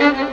Mm-hmm.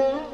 Mm-hmm.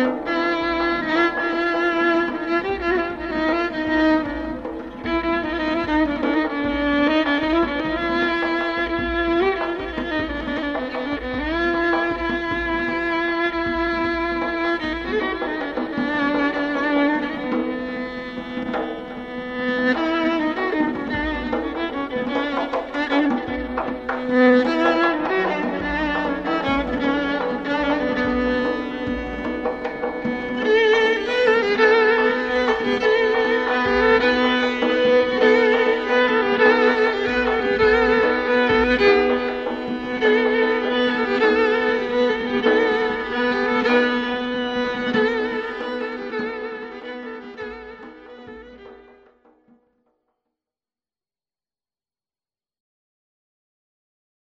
Mm-hmm.